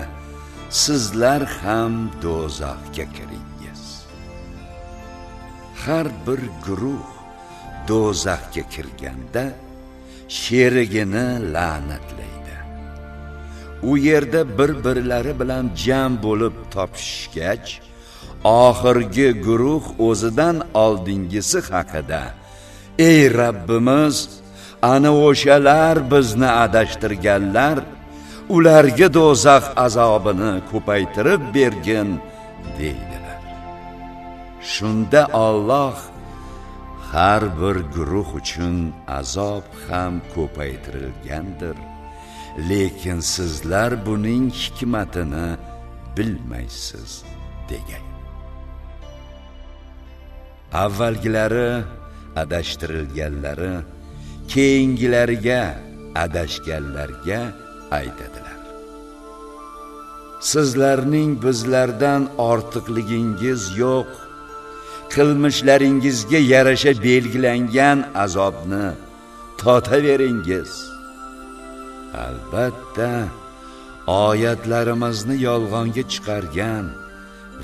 S1: sizlar ham do'zaxga kiringiz. Har bir guruh do'zaxga kirganda sherigini la'natlaydi. U yerda bir birlari bilan jam bo'lib topishgach oxirgi guruh o'zidan oldingisi haqida. Ey Rabbimiz ana o'shalar bizni adashtirganlar ularga do'zax azobini ko'paytirib bergin deydilar. Shunda Alloh har bir guruh uchun azob ham ko'paytirilgandir. Lekin sizlar buning hikmatini bilmaysiz degan. Avvalgilari adashtirilganlari keyingilariga adashganlarga aytadilar. Sizlarning bizlardan ortiqligingiz yo'q. Qilmishlaringizga yarasha belgilangan azobni totaveringiz. Albatta oyatlarimizni yolg'onga chiqargan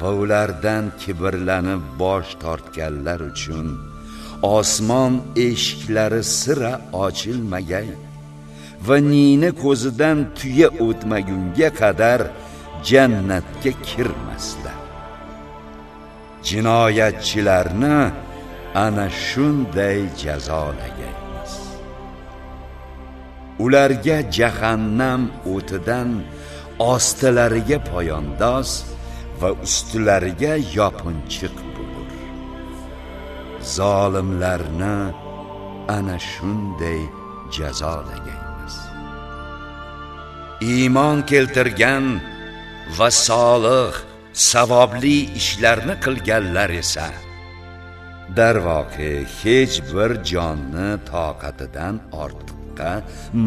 S1: va ulardan kibrlanib bosh tortganlar uchun osmon eshiklari sira ochilmagay va nini ko'zidan tuya o'tmagunga qadar jannatga kirmaslar. Jinoyatchilarni ana shunday jazolaganmiz ularga jahannam o'tidan ostilariga poyondoz va ustilariga yopinchiq bo'lur zolimlarni ana shunday jazolagaymiz iymon keltirgan va solih savobli ishlarni qilganlar esa darvoqe hech bir jonni toqatidan ortiqqa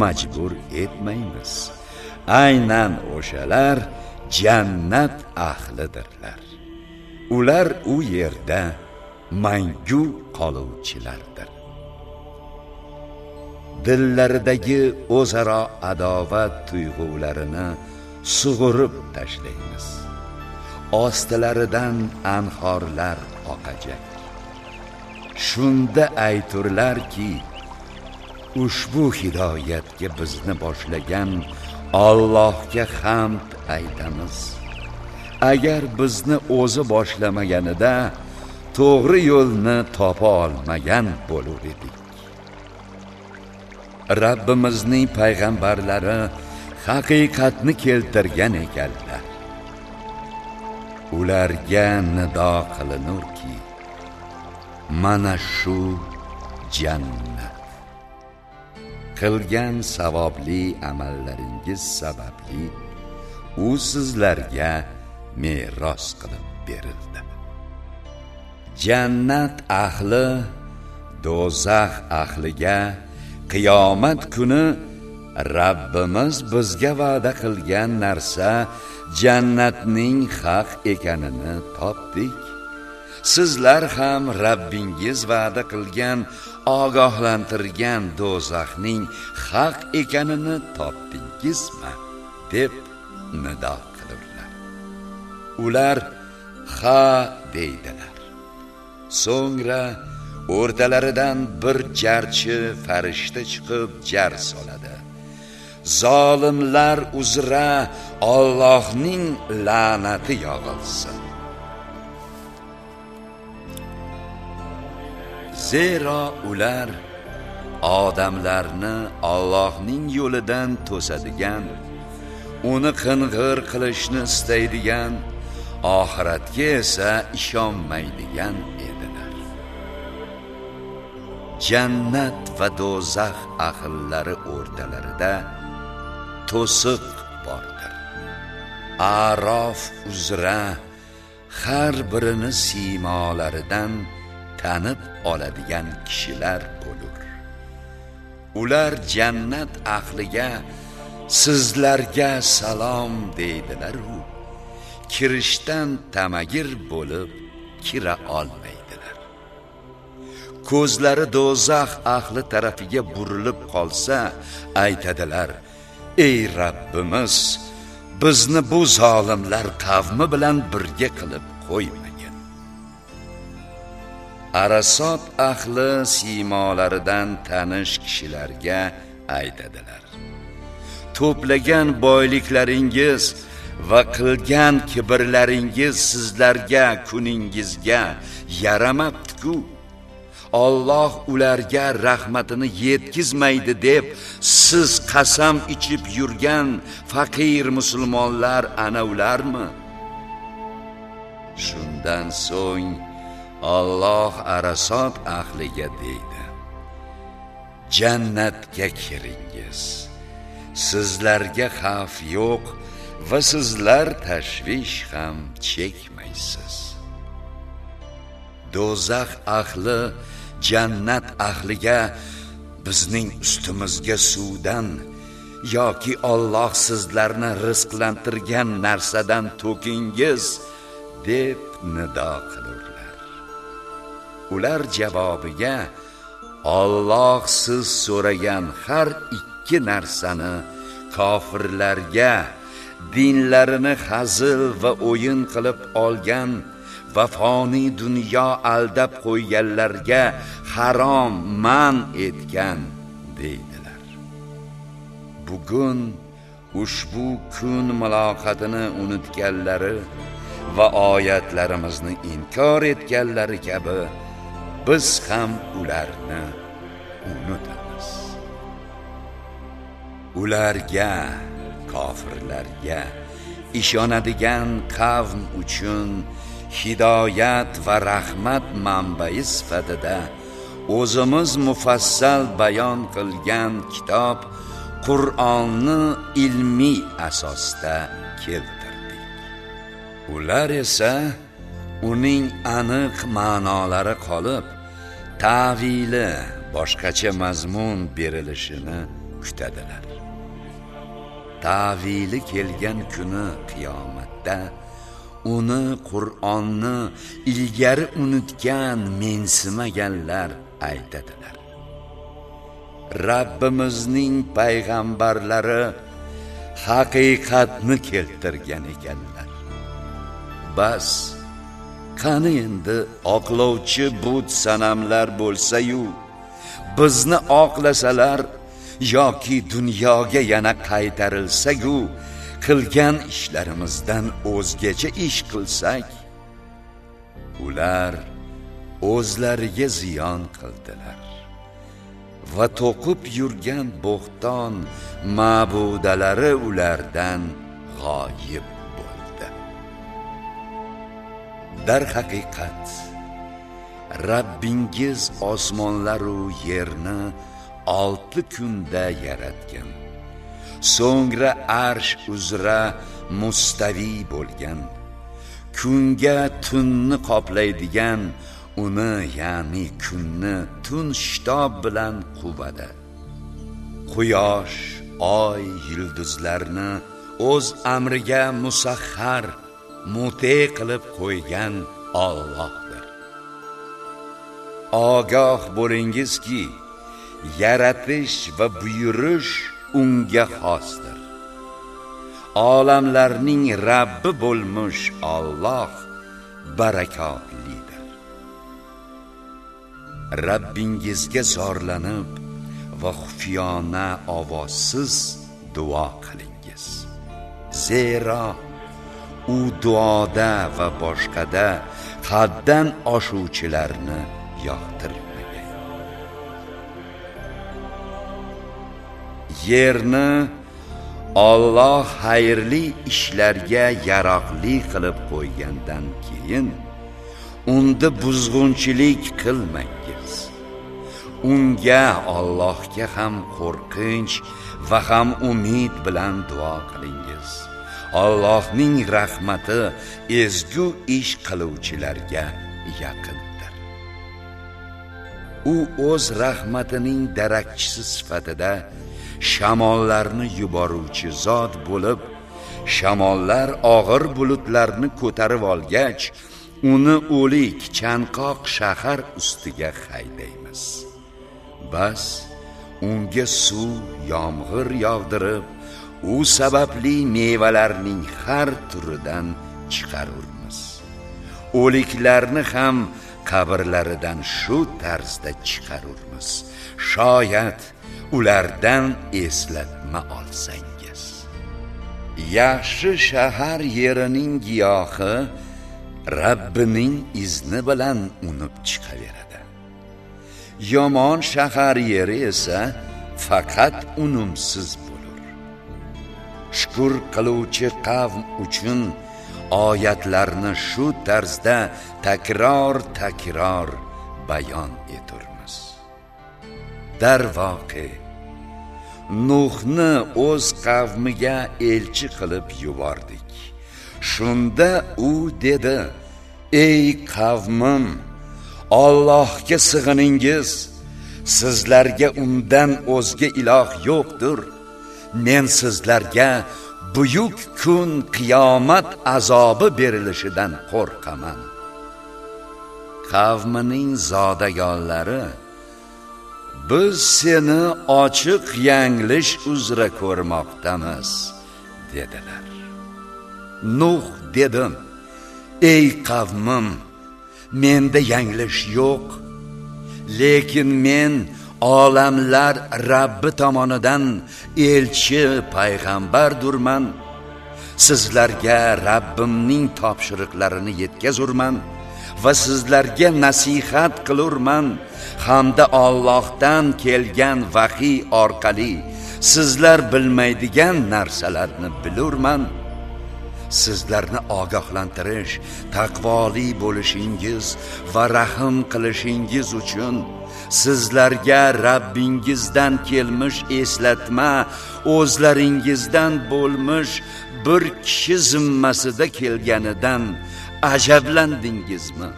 S1: majbur etmaymiz. Aynan o'shalar jannat ahlidirlar. Ular u yerda mangu qoluvchilardir. Dillaridagi o'zaro adovat tuyg'ularini sug'urib tashlaymiz. Ostilaridan anhorlar oqajak. Shunda ayturlarki ushbu hidoyatga bizni boshlagan Allohga hamd aytamiz. Agar bizni o'zi boshlamaganida to'g'ri yo'lni topa olmagan bo'lar edik. Rabbimizning payg'ambarlari haqiqatni keltirgan ekanlar. Ularga nido qilinurki mana shu jannat. Qilgan savobli amallaringiz sababli u sizlarga meros qilib berildi. Jannat ahli do'zax ahliga qiyomat kuni Rabbimiz bizga va'da qilgan narsa jannatning haq ekanini topdik. Sizlar ham Rabbingiz va'da qilgan ogohlantirgan do'zaxning haq ekanini topdingizmi? deb nido qilurlar. Ular ha deydilar. So'ngra o'rtalaridan bir jarchi farishta chiqib jar soladi. Zolimlar uzra Allohning la'nati yog'ilsin. Zero ular odamlarni Allohning yo'lidan to'sadigan uni qing'ir qilishni istaydigan oxiratga esa ishonmaydigan edilar. Jannat va do'zax ahllari o'rtalarida to'siq bordir. Arof uzra har birini siymolaridan tanib oladigan kishilar bo'lur. Ular jannat ahliga sizlarga salom deydilar u kirishdan tamagir bo'lib kira olmaydilar. Ko'zlari do'zax ahli tarafiga burilib qolsa aytadilar ey Rabbimiz bizni bu zolimlar qavmi bilan birga qilib qo'yma. Arasot ahli siymolaridan tanish kishilarga aytadilar. To'plagan boyliklaringiz va qilgan kibrlaringiz sizlarga kuningizga yaramabdi-ku. Alloh ularga rahmatini yetkizmaydi deb siz qasam ichib yurgan faqir musulmonlar ana ularmi shundan so'ng Alloh arasot ahliga deydi. Jannatga kiringiz. Sizlarga xavf yo'q va sizlar tashvish ham chekmaysiz. Do'zax ahli jannat ahliga bizning ustimizga suvdan yoki Alloh sizlarni rizqlantirgan narsadan to'kingiz deb nido qilurlar ular javobiga Alloh siz so'ragan har ikki narsani kofirlarga dinlarini hazil va o'yin qilib olgan va foniy dunyo aldab qo'yganlarga harom man etgan deydilar. Bugun ushbu kun muloqotini unutganlari va oyatlarimizni inkor etganlari kabi biz ham ularni unutamiz ularga kofirlarga ishonadigan qavm uchun hidoyat va rahmat manbai sifatida o'zimiz mufassal bayon qilgan kitob Qur'onni ilmiy asosda keltirdik. Ular esa uning aniq ma'nolari qolib, ta'vili boshqacha mazmun berilishini kutadilar. Ta'vili kelgan kuni qiyomatda uni qur'onni ilgari unutgan mensimaganlar aytadilar Rabbimizning payg'ambarlari haqiqatni keltirgan ekanlar bas qani endi oqlovchi but sanamlar bo'lsa-yu bizni oqlasalar yoki dunyoga yana qaytarilsak-u qilgan ishlarimizdan o'zgacha ish qilsak ular o'zlariga ziyon qildilar. Va to'qib yurgan bo'xton ma'budalari ulardan g'oyib. Dar haqiqat Rabbingiz osmonlaru yerni olti kunda yaratgan. So'ngra arsh uzra mustavi bo'lgan. Kunga tunni qoplaydigan uni ya'ni kunni tun shitob bilan quvadi. Quyosh oy yulduzlarni o'z amriga musahhar mute qilib qo'ygan Allohdir. Ogoh bo'lingizki yaratish va buyurish unga xosdir. Olamlarning rabbi bo'lmuş Alloh barakotlidir. Rabbingizga zorlanib va xufiyona ovozsiz duo qilingiz. Zero u duoda va boshqada haddan oshuvchilarni yoqtirmagan. Yerni Alloh xayrli ishlarga yaroqli qilib qo'ygandan keyin unda buzg'unchilik qilmangiz. Unga Allohga ham qo'rqinch va ham umid bilan duo qilingiz. Allohning rahmati ezgu ish qiluvchilarga yaqindir. U o'z rahmatining darakchisi sifatida shamollarni yuboruvchi zot bo'lib shamollar og'ir bulutlarni ko'tarib olgach uni o'lik chanqoq shahar ustiga haydaymiz. Bas unga suv yomg'ir yog'dirib u sababli mevalarning har turidan chiqarurmiz. O'liklarni ham qabrlaridan shu tarzda chiqarurmiz. Shoyat ulardan eslatma olsangiz. Yaxshi shahar yerining giyohi Rabbining izni bilan unib chiqaveradi. Yomon shahar yeri esa faqat unumsiz shukr qiluvchi qavm uchun oyatlarni shu tarzda takror takror bayon eturmiz. Darvoqe nuhni o'z qavmiga elchi qilib yubordik. Shunda u dedi ey qavmim Allohga sig'iningiz. Sizlarga undan o'zga iloh yo'qdir. Men sizlarga buyuk kun qiyomat azobi berilishidan qo'rqaman. Qavmining zodagonlari biz seni ochiq yanglish uzra ko'rmoqdamiz dedilar. Nuh dedim ey qavmim menda yanglish yo'q lekin men olamlar Rabbi tomonidan elchi payg'ambardurman sizlarga Rabbimning topshiriqlarini yetkazurman va sizlarga nasihat qilurman. Hamda Allohdan kelgan vahiy orqali sizlar bilmaydigan narsalarni bilurman. Sizlarni ogohlantirish taqvoli bo'lishingiz va rahim qilishingiz uchun sizlarga Rabbingizdan kelmish eslatma o'zlaringizdan bo'lmish bir kishi zimmasida kelganidan ajablandingizmi?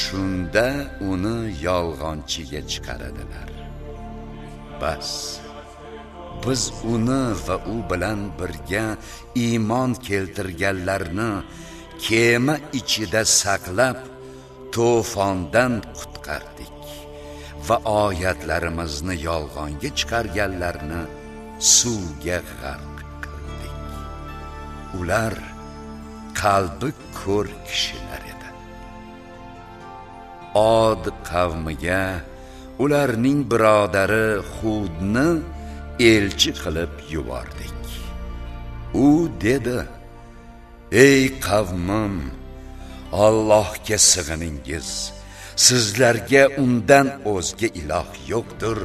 S1: Shunda uni yolg'onchiga chiqaradilar. Bas biz uni va u bilan birga iymon keltirganlarni kema ichida saqlab to'fondan qutqardik va oyatlarimizni yolg'onga chiqarganlarni suvga g'arq qildik. Ular qalbi ko'r kishilar edi. Od qavmiga ularning birodari hudni elchi qilib yubordik. U dedi ey qavmim Allohga sig'iningiz. Sizlarga undan o'zga iloh yo'qdir.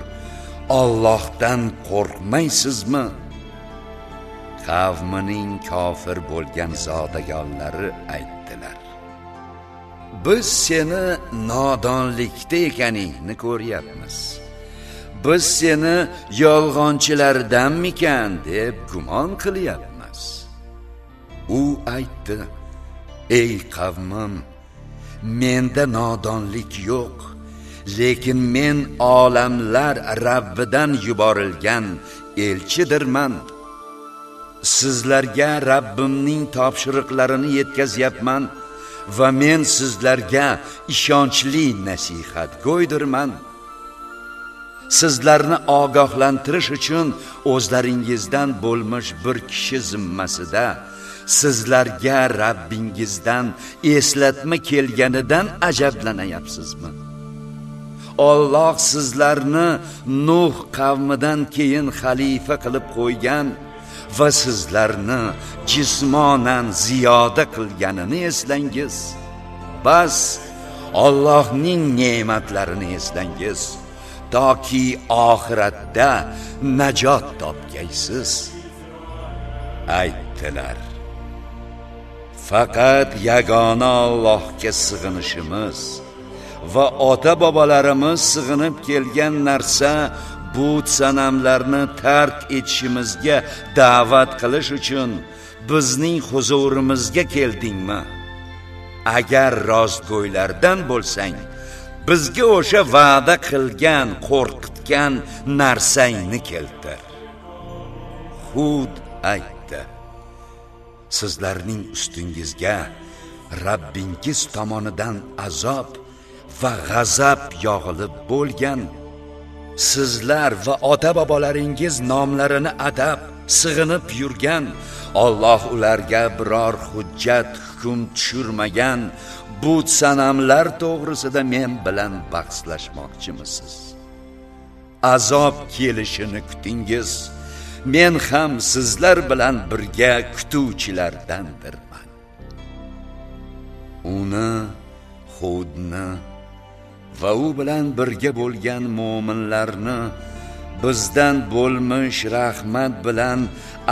S1: Allohdan qo'rqmaysizmi? Qavmining kofir bo'lgan zodagonlari aytdilar. Biz seni nodonlikda ekaningni ko'ryapmiz. Biz seni yolg'onchilardanmikan deb gumon qilyapmiz. U aytdi ey qavmim menda nodonlik yo'q lekin men olamlar Rabbidan yuborilgan elchidirman. Sizlarga Rabbimning topshiriqlarini yetkazyapman va men sizlarga ishonchli nasihat go'ydirman sizlarni ogohlantirish uchun o'zlaringizdan bo'lmish bir kishi zimmasida sizlarga Rabbingizdan eslatma kelganidan ajablanayapsizmi? Alloh sizlarni Nuh qavmidan keyin xalifa qilib qo'ygan va sizlarni jismonan ziyoda qilganini eslangiz bas Allohning ne'matlarini eslangiz toki oxiratda najot topgaysiz. Aytdilar. Faqat yagona Allohga sig'inishimiz va ota bobolarimiz sig'inib kelgan narsa but sanamlarni tark etishimizga da'vat qilish uchun bizning huzurimizga keldingmi? Agar rostgo'ylardan bo'lsang bizga o'sha va'da qilgan qo'rqitgan narsangni keltir. Hud ayt. Sizlarning ustingizga Rabbingiz tomonidan azob va g'azab yog'ilib bo'lgan. Sizlar va ota bobolaringiz nomlarini adab sig'inib yurgan. Alloh ularga biror hujjat hukm tushirmagan. But sanamlar to'g'risida men bilan bahslashmoqchimisiz? Azob kelishini kutingiz. Men ham sizlar bilan birga kutuvchilardandirman. Uni hudni va u bilan birga bo'lgan mo'minlarni bizdan bo'lmish rahmat bilan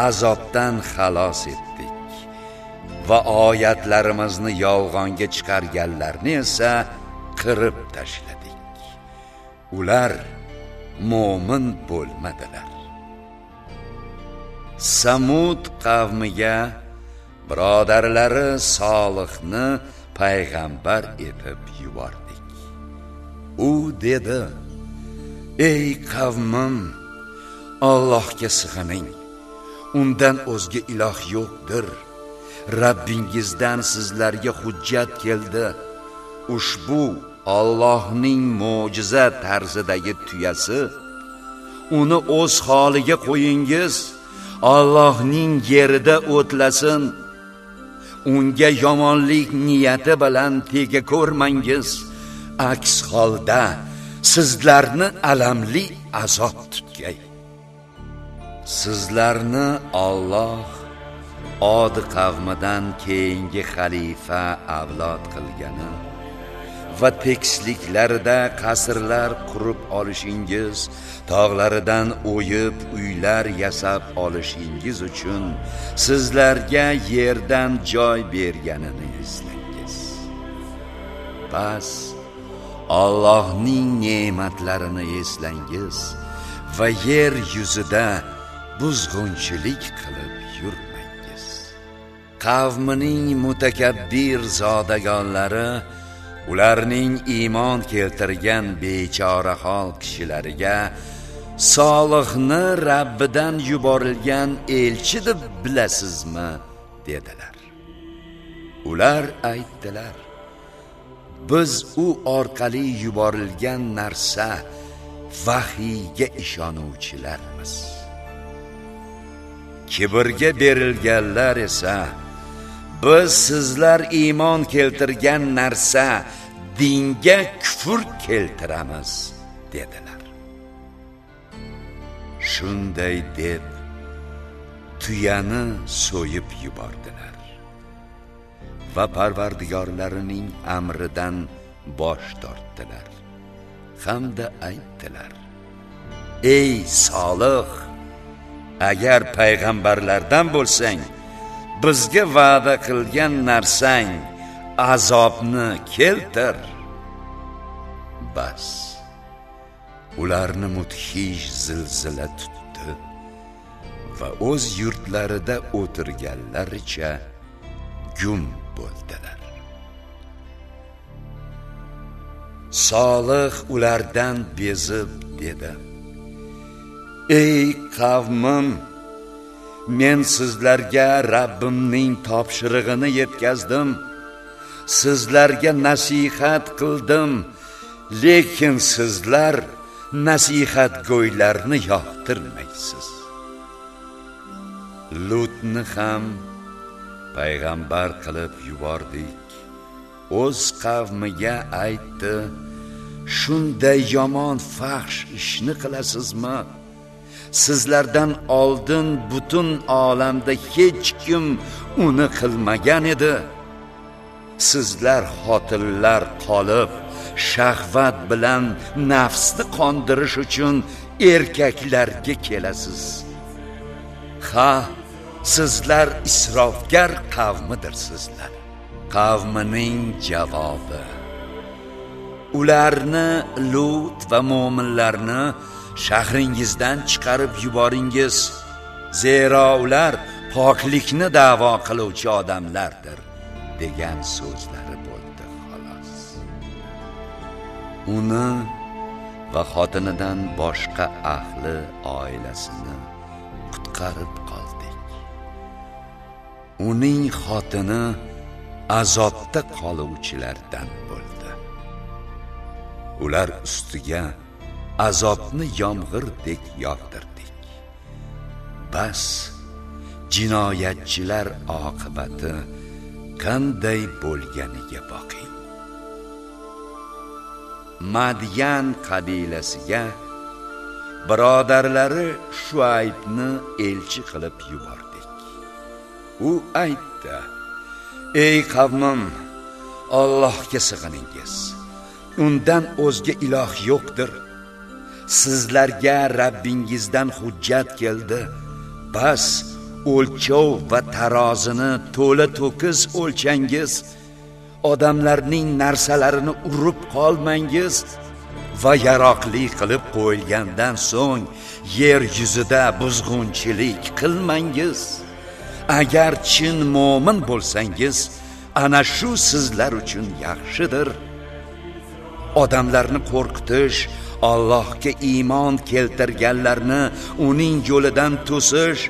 S1: azobdan xalos etdik. Va oyatlarimizni yolg'onga chiqarganlarni esa qirib tashladik. Ular mo'min bo'lmadilar. Samud qavmiga birodarlari solihni payg'ambar etib yubordik. U dedi ey qavmim Allohga sig'ining. Undan o'zga iloh yo'qdir. Rabbingizdan sizlarga hujjat keldi. Ushbu Allohning mo'jiza tarzidagi tuyasi uni o'z holiga qo'yingiz. Allohning yerida o'tlasin. Unga yomonlik niyati bilan tega ko'rmangiz. Aks holda sizlarni alamli azob tutgay. Sizlarni Alloh od qavmidan keyingi xalifa avlod qilgani va tekisliklarida qasrlar qurib olishingiz tog'laridan o'yib uylar yasab olishingiz uchun sizlarga yerdan joy berganini eslangiz. Bas Allohning ne'matlarini eslangiz va yer yuzida buzg'unchilik qilib yurmangiz. Qavmining mutakabbir zodagonlari ularning iymon keltirgan bechorahol kishilariga solihni rabbidan yuborilgan elchi deb bilasizmi? dedilar. Ular aytdilar biz u orqali yuborilgan narsa vahiyga ishonuvchilarmiz. Kibrga berilganlar esa biz sizlar iymon keltirgan narsa dinga kufr keltiramiz dedilar. Shunday deb tuyani so'yib yubordilar. Va parvardigorlarining amridan bosh tortdilar. Hamda aytdilar ey solih agar payg'ambarlardan bo'lsang bizga va'da qilgan narsang azobni keltir. Bas. Ularni mudhish zilzila tutdi va o'z yurtlarida o'tirganlaricha gum bo'ldilar. Solih ulardan bezib dedi ey qavmim men sizlarga rabbimning topshirig'ini yetkazdim. Sizlarga nasihat qildim. Lekin sizlar nasihat go'ylarni yoqtirmaysiz. Lutni ham payg'ambar qilib yubordik. O'z qavmiga aytdi shunday yomon fahsh ishni qilasizmi? Sizlardan oldin butun olamda hech kim uni qilmagan edi. Sizlar xotinlar qolib shahvat bilan nafsni qondirish uchun erkaklarga kelasiz. Ha sizlar isrofgar qavmidirsizlar qavmining javobi. Ularni lut va mo'minlarni shahringizdan chiqarib yuboringiz. Zero ular poklikni da'vo qiluvchi odamlardir degan so'zlari bo'ldi xolos. Uni va xotinidan boshqa ahli oilasini qutqarib qoldik. Uning xotini azobda qoluvchilardan bo'ldi. Ular ustiga azobni yomg'irdek yog'dirdik. Bas jinoyatchilar oqibati qanday bo'lganiga boqing. Madyan qabilasiga birodarlari shuaybni elchi qilib yubordik. U aytdi ey qavmim Allohga sig'iningiz. Undan o'zga iloh yo'qdir. Sizlarga Rabbingizdan hujjat keldi. Bas o'lchov va tarozini to'la to'kis o'lchangiz. Odamlarning narsalarini urib qolmangiz va yaroqli qilib qo'yilgandan so'ng yer yuzida buzg'unchilik qilmangiz. Agar chin mo'min bo'lsangiz ana shu sizlar uchun yaxshidir. Odamlarni qo'rqitish Allohga iymon keltirganlarni uning yo'lidan to'sish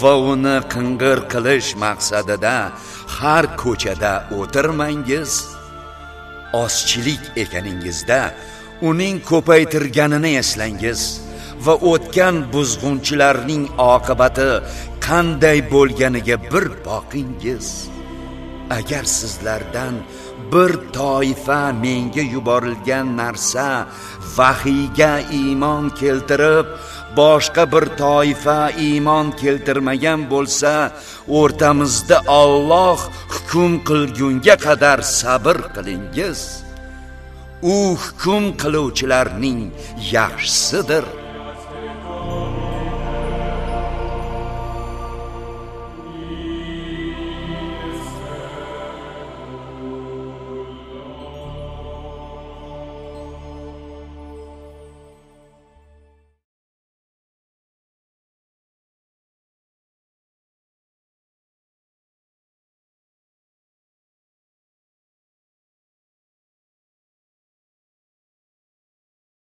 S1: va uni qing'ir qilish maqsadida har ko'chada o'tirmangiz. Ozchilik ekaningizda uning ko'paytirganini eslangiz va o'tgan buzg'unchilarning oqibati qanday bo'lganiga bir boqingiz. Agar sizlardan bir toifa menga yuborilgan narsa vahiyga iymon keltirib boshqa bir toifa iymon keltirmagan bo'lsa o'rtamizda Alloh hukm qilgunga qadar sabr qilingiz. U hukm qiluvchilarning yaxshisidir.